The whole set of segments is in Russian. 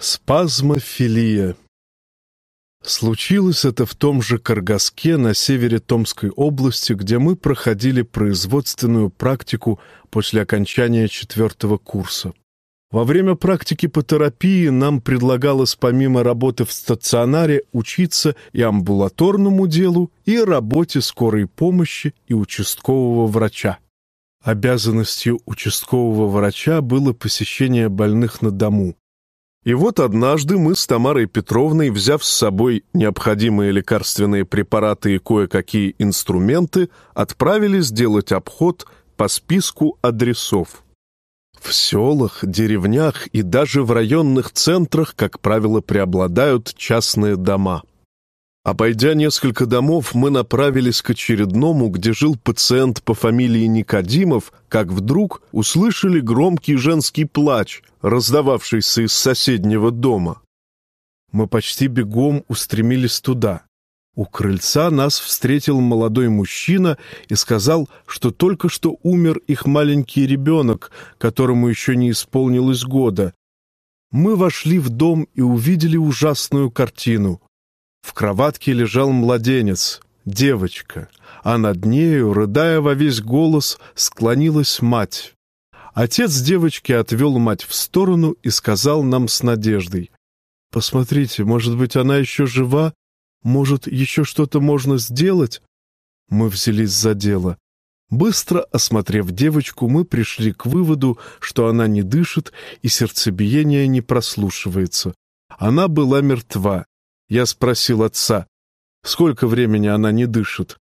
Спазмофилия. Случилось это в том же Каргаске на севере Томской области, где мы проходили производственную практику после окончания четвертого курса. Во время практики по терапии нам предлагалось помимо работы в стационаре учиться и амбулаторному делу, и работе скорой помощи и участкового врача. Обязанностью участкового врача было посещение больных на дому. И вот однажды мы с Тамарой Петровной, взяв с собой необходимые лекарственные препараты и кое-какие инструменты, отправились делать обход по списку адресов. В селах, деревнях и даже в районных центрах, как правило, преобладают частные дома. Обойдя несколько домов, мы направились к очередному, где жил пациент по фамилии Никодимов, как вдруг услышали громкий женский плач, раздававшийся из соседнего дома. Мы почти бегом устремились туда. У крыльца нас встретил молодой мужчина и сказал, что только что умер их маленький ребенок, которому еще не исполнилось года. Мы вошли в дом и увидели ужасную картину — в кроватке лежал младенец, девочка, а над нею, рыдая во весь голос, склонилась мать. Отец девочки отвел мать в сторону и сказал нам с надеждой. «Посмотрите, может быть, она еще жива? Может, еще что-то можно сделать?» Мы взялись за дело. Быстро осмотрев девочку, мы пришли к выводу, что она не дышит и сердцебиение не прослушивается. Она была мертва, я спросил отца, сколько времени она не дышит.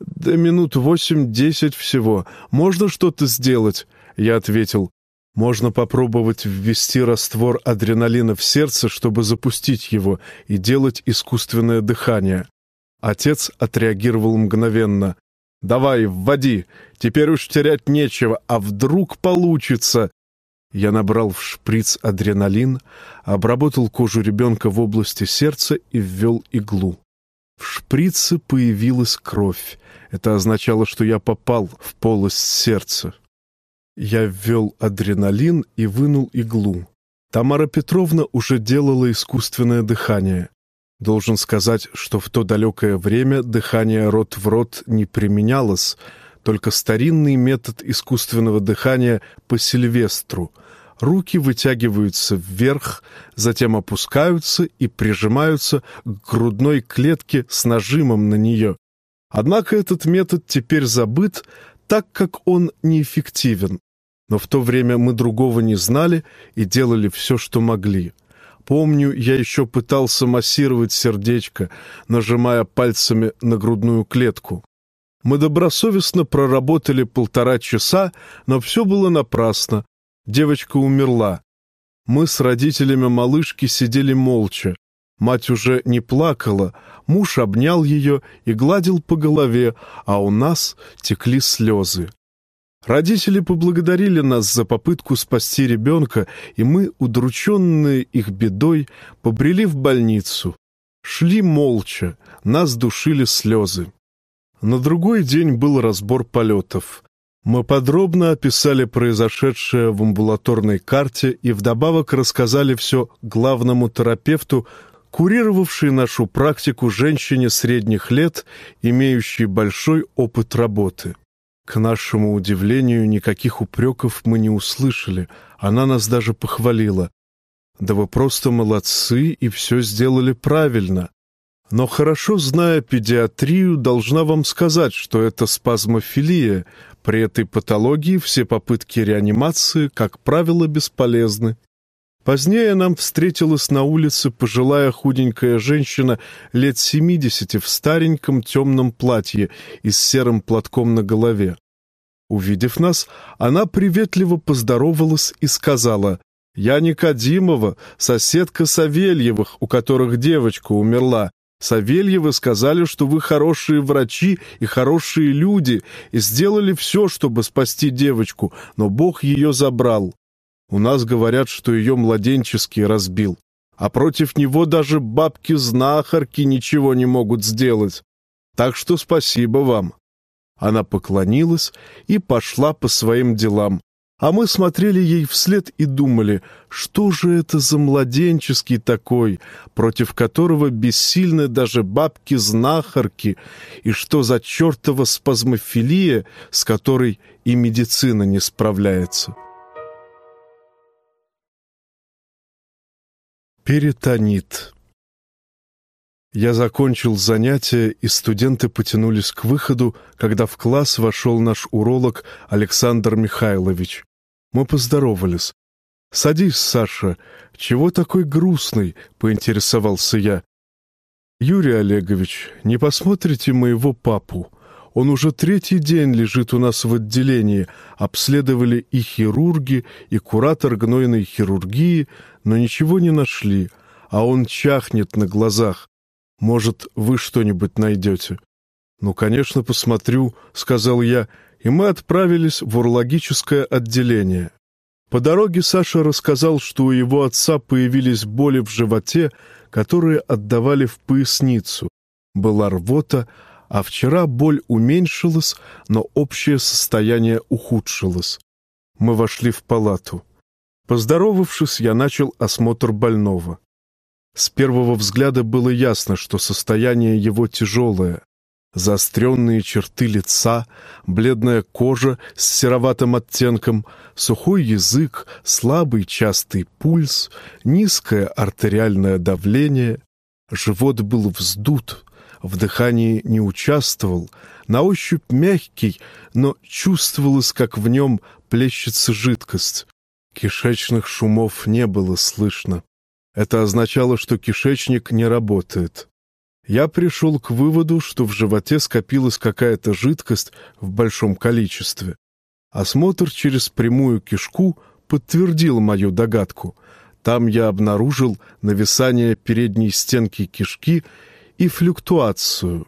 «Да минут восемь-десять всего. Можно что-то сделать?» Я ответил, «Можно попробовать ввести раствор адреналина в сердце, чтобы запустить его и делать искусственное дыхание». Отец отреагировал мгновенно. «Давай, вводи. Теперь уж терять нечего. А вдруг получится?» Я набрал в шприц адреналин, обработал кожу ребенка в области сердца и ввел иглу. В шприце появилась кровь. Это означало, что я попал в полость сердца. Я ввел адреналин и вынул иглу. Тамара Петровна уже делала искусственное дыхание. Должен сказать, что в то далекое время дыхание рот в рот не применялось, только старинный метод искусственного дыхания по Сильвестру. Руки вытягиваются вверх, затем опускаются и прижимаются к грудной клетке с нажимом на нее. Однако этот метод теперь забыт, так как он неэффективен. Но в то время мы другого не знали и делали все, что могли. Помню, я еще пытался массировать сердечко, нажимая пальцами на грудную клетку. Мы добросовестно проработали полтора часа, но все было напрасно. Девочка умерла. Мы с родителями малышки сидели молча. Мать уже не плакала, муж обнял ее и гладил по голове, а у нас текли слезы. Родители поблагодарили нас за попытку спасти ребенка, и мы, удрученные их бедой, побрели в больницу. Шли молча, нас душили слезы. На другой день был разбор полетов. Мы подробно описали произошедшее в амбулаторной карте и вдобавок рассказали все главному терапевту, курировавшей нашу практику женщине средних лет, имеющей большой опыт работы. К нашему удивлению, никаких упреков мы не услышали, она нас даже похвалила. «Да вы просто молодцы и все сделали правильно. Но хорошо зная педиатрию, должна вам сказать, что это спазмофилия. При этой патологии все попытки реанимации, как правило, бесполезны. Позднее нам встретилась на улице пожилая худенькая женщина лет семидесяти в стареньком темном платье и с серым платком на голове. Увидев нас, она приветливо поздоровалась и сказала, «Я Никодимова, соседка Савельевых, у которых девочка умерла. Савельевы сказали, что вы хорошие врачи и хорошие люди, и сделали все, чтобы спасти девочку, но Бог ее забрал. У нас говорят, что ее младенческий разбил, а против него даже бабки-знахарки ничего не могут сделать. Так что спасибо вам». Она поклонилась и пошла по своим делам, А мы смотрели ей вслед и думали, что же это за младенческий такой, против которого бессильны даже бабки-знахарки, и что за чертова спазмофилия, с которой и медицина не справляется. Перитонит я закончил занятия, и студенты потянулись к выходу, когда в класс вошел наш уролог Александр Михайлович. Мы поздоровались. «Садись, Саша. Чего такой грустный?» — поинтересовался я. «Юрий Олегович, не посмотрите моего папу? Он уже третий день лежит у нас в отделении. Обследовали и хирурги, и куратор гнойной хирургии, но ничего не нашли, а он чахнет на глазах. Может, вы что-нибудь найдете?» «Ну, конечно, посмотрю», — сказал я, и мы отправились в урологическое отделение. По дороге Саша рассказал, что у его отца появились боли в животе, которые отдавали в поясницу. Была рвота, а вчера боль уменьшилась, но общее состояние ухудшилось. Мы вошли в палату. Поздоровавшись, я начал осмотр больного. С первого взгляда было ясно, что состояние его тяжелое. Заостренные черты лица, бледная кожа с сероватым оттенком, сухой язык, слабый частый пульс, низкое артериальное давление. Живот был вздут, в дыхании не участвовал, на ощупь мягкий, но чувствовалось, как в нем плещется жидкость. Кишечных шумов не было слышно. Это означало, что кишечник не работает. Я пришел к выводу, что в животе скопилась какая-то жидкость в большом количестве. Осмотр через прямую кишку подтвердил мою догадку. Там я обнаружил нависание передней стенки кишки и флюктуацию.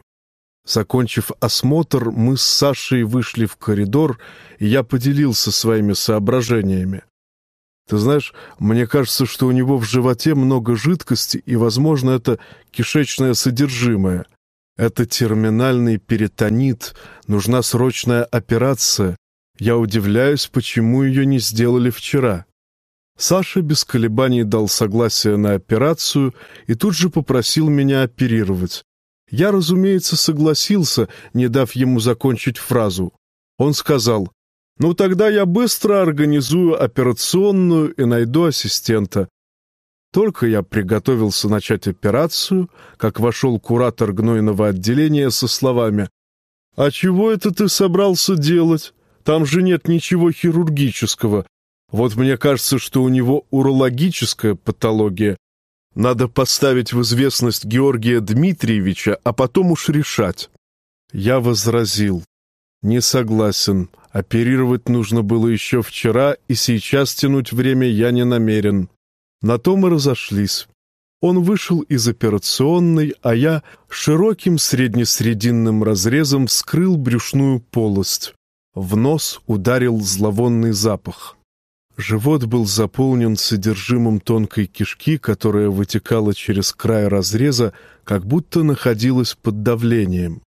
Закончив осмотр, мы с Сашей вышли в коридор, и я поделился своими соображениями. Ты знаешь, мне кажется, что у него в животе много жидкости, и, возможно, это кишечное содержимое. Это терминальный перитонит, нужна срочная операция. Я удивляюсь, почему ее не сделали вчера. Саша без колебаний дал согласие на операцию и тут же попросил меня оперировать. Я, разумеется, согласился, не дав ему закончить фразу. Он сказал, ну, тогда я быстро организую операционную и найду ассистента. Только я приготовился начать операцию, как вошел куратор гнойного отделения со словами «А чего это ты собрался делать? Там же нет ничего хирургического. Вот мне кажется, что у него урологическая патология. Надо поставить в известность Георгия Дмитриевича, а потом уж решать». Я возразил «Не согласен». Оперировать нужно было еще вчера, и сейчас тянуть время я не намерен. На то мы разошлись. Он вышел из операционной, а я широким среднесрединным разрезом вскрыл брюшную полость. В нос ударил зловонный запах. Живот был заполнен содержимым тонкой кишки, которая вытекала через край разреза, как будто находилась под давлением.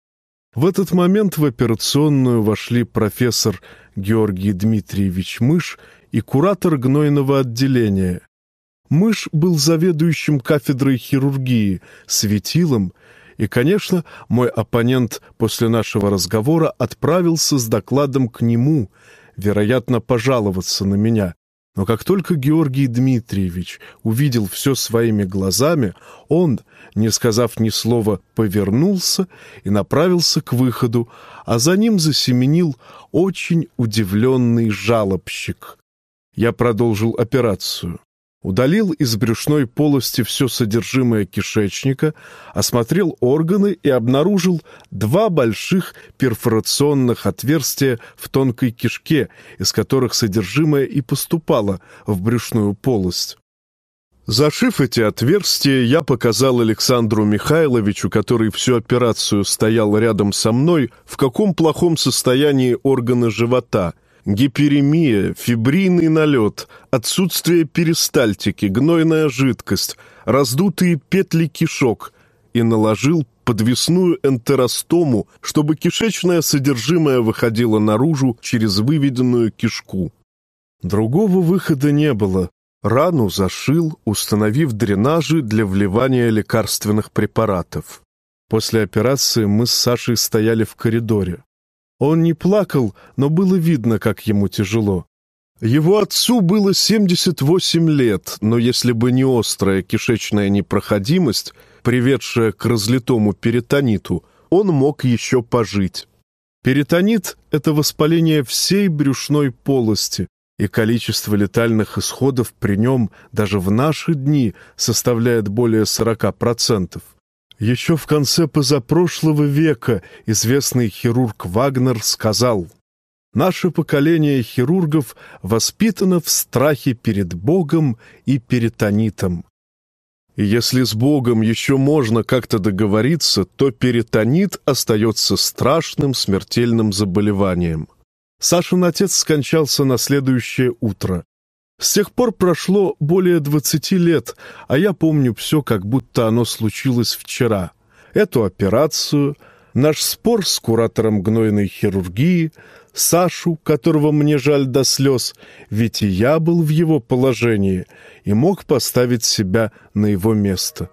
В этот момент в операционную вошли профессор Георгий Дмитриевич Мыш и куратор гнойного отделения. Мыш был заведующим кафедрой хирургии, светилом, и, конечно, мой оппонент после нашего разговора отправился с докладом к нему, вероятно, пожаловаться на меня. Но как только Георгий Дмитриевич увидел все своими глазами, он, не сказав ни слова, повернулся и направился к выходу, а за ним засеменил очень удивленный жалобщик. Я продолжил операцию удалил из брюшной полости все содержимое кишечника, осмотрел органы и обнаружил два больших перфорационных отверстия в тонкой кишке, из которых содержимое и поступало в брюшную полость. Зашив эти отверстия, я показал Александру Михайловичу, который всю операцию стоял рядом со мной, в каком плохом состоянии органы живота – гиперемия, фибрийный налет, отсутствие перистальтики, гнойная жидкость, раздутые петли кишок и наложил подвесную энтеростому, чтобы кишечное содержимое выходило наружу через выведенную кишку. Другого выхода не было. Рану зашил, установив дренажи для вливания лекарственных препаратов. После операции мы с Сашей стояли в коридоре. Он не плакал, но было видно, как ему тяжело. Его отцу было 78 лет, но если бы не острая кишечная непроходимость, приведшая к разлитому перитониту, он мог еще пожить. Перитонит — это воспаление всей брюшной полости, и количество летальных исходов при нем даже в наши дни составляет более 40%. Еще в конце позапрошлого века известный хирург Вагнер сказал, «Наше поколение хирургов воспитано в страхе перед Богом и перитонитом. И если с Богом еще можно как-то договориться, то перитонит остается страшным смертельным заболеванием. Сашин отец скончался на следующее утро. С тех пор прошло более двадцати лет, а я помню все, как будто оно случилось вчера. Эту операцию, наш спор с куратором гнойной хирургии, Сашу, которого мне жаль до слез, ведь и я был в его положении и мог поставить себя на его место.